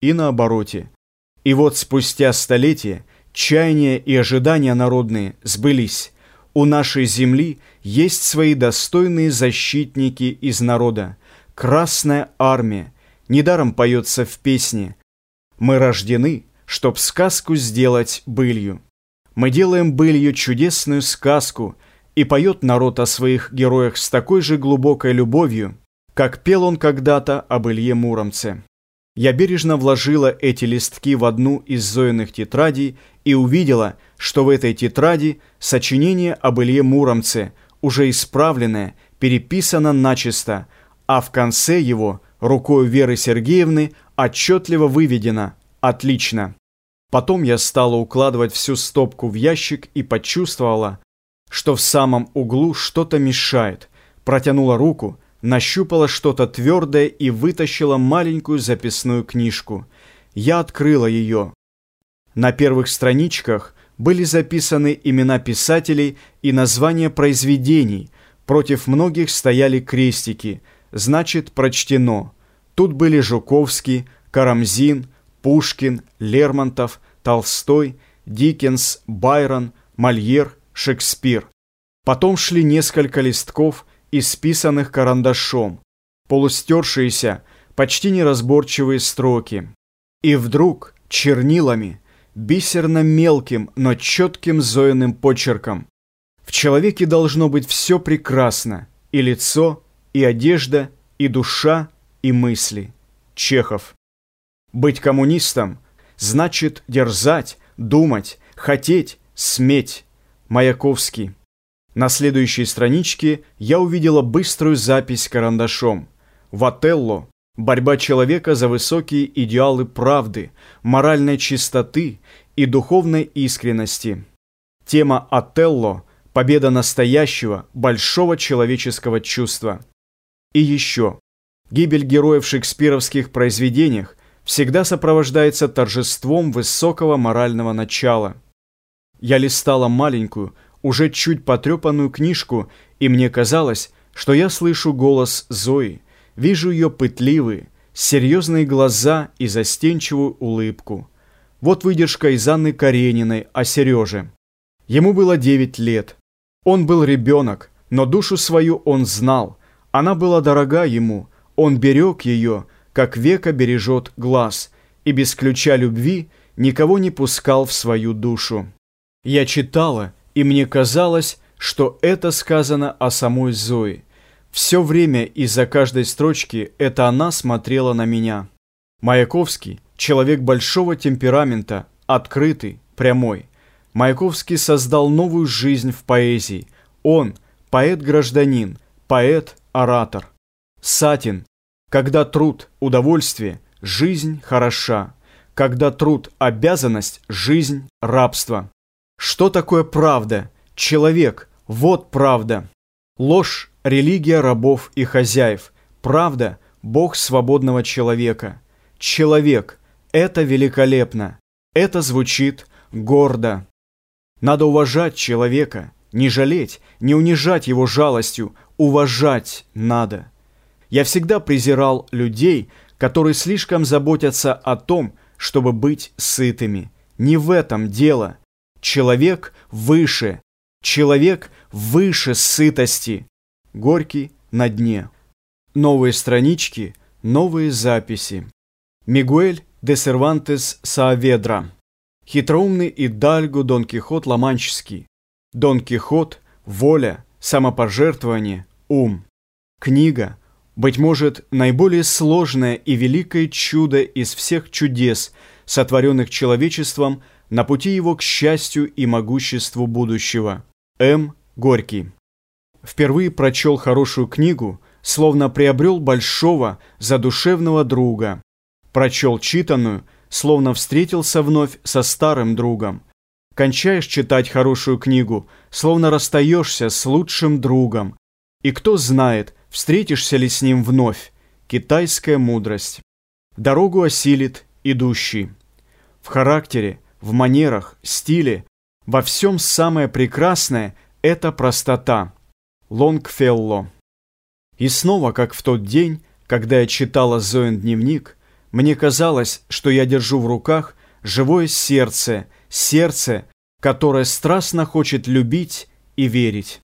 и наобороте. И вот спустя столетия чаяния и ожидания народные сбылись. У нашей земли есть свои достойные защитники из народа. Красная армия. Недаром поется в песне. Мы рождены, чтоб сказку сделать былью. Мы делаем былью чудесную сказку, и поет народ о своих героях с такой же глубокой любовью, как пел он когда-то об Илье Муромце. Я бережно вложила эти листки в одну из Зоиных тетрадей и увидела, что в этой тетради сочинение об Илье Муромце, уже исправленное, переписано начисто, а в конце его рукой Веры Сергеевны отчетливо выведено «Отлично». Потом я стала укладывать всю стопку в ящик и почувствовала, что в самом углу что-то мешает. Протянула руку, нащупала что-то твердое и вытащила маленькую записную книжку. Я открыла ее. На первых страничках были записаны имена писателей и названия произведений. Против многих стояли крестики, значит, прочтено. Тут были Жуковский, Карамзин, Пушкин, Лермонтов, Толстой, Диккенс, Байрон, Мольер, Шекспир. Потом шли несколько листков – исписанных карандашом, полустершиеся, почти неразборчивые строки. И вдруг чернилами, бисерно мелким, но четким Зоиным почерком. В человеке должно быть все прекрасно, и лицо, и одежда, и душа, и мысли. Чехов. Быть коммунистом значит дерзать, думать, хотеть, сметь. Маяковский. На следующей страничке я увидела быструю запись карандашом. В борьба человека за высокие идеалы правды, моральной чистоты и духовной искренности. Тема Отелло – победа настоящего, большого человеческого чувства. И еще. Гибель героев в шекспировских произведениях всегда сопровождается торжеством высокого морального начала. Я листала маленькую, уже чуть потрепанную книжку, и мне казалось, что я слышу голос Зои, вижу ее пытливые, серьезные глаза и застенчивую улыбку. Вот выдержка из Анны Карениной о Сереже. Ему было девять лет. Он был ребенок, но душу свою он знал. Она была дорога ему, он берег ее, как века бережет глаз, и без ключа любви никого не пускал в свою душу. Я читала, и мне казалось, что это сказано о самой Зое. Все время из-за каждой строчки это она смотрела на меня. Маяковский – человек большого темперамента, открытый, прямой. Маяковский создал новую жизнь в поэзии. Он – поэт-гражданин, поэт-оратор. Сатин – когда труд – удовольствие, жизнь хороша. Когда труд – обязанность, жизнь – рабство. Что такое правда? Человек – вот правда. Ложь – религия рабов и хозяев. Правда – Бог свободного человека. Человек – это великолепно. Это звучит гордо. Надо уважать человека, не жалеть, не унижать его жалостью, уважать надо. Я всегда презирал людей, которые слишком заботятся о том, чтобы быть сытыми. Не в этом дело. Человек выше, человек выше сытости. Горький на дне. Новые странички, новые записи. Мигуэль де Сервантес Сааведра. Хитроумный Идальго Дон Кихот Ламанческий. Дон Кихот – воля, самопожертвование, ум. Книга – быть может, наиболее сложное и великое чудо из всех чудес, сотворенных человечеством – на пути его к счастью и могуществу будущего. М. Горький. Впервые прочел хорошую книгу, словно приобрел большого, задушевного друга. Прочел читанную, словно встретился вновь со старым другом. Кончаешь читать хорошую книгу, словно расстаешься с лучшим другом. И кто знает, встретишься ли с ним вновь. Китайская мудрость. Дорогу осилит идущий. В характере – в манерах, стиле, во всем самое прекрасное – это простота. Лонгфелло. И снова, как в тот день, когда я читала Зоин дневник, Мне казалось, что я держу в руках живое сердце, сердце, которое страстно хочет любить и верить.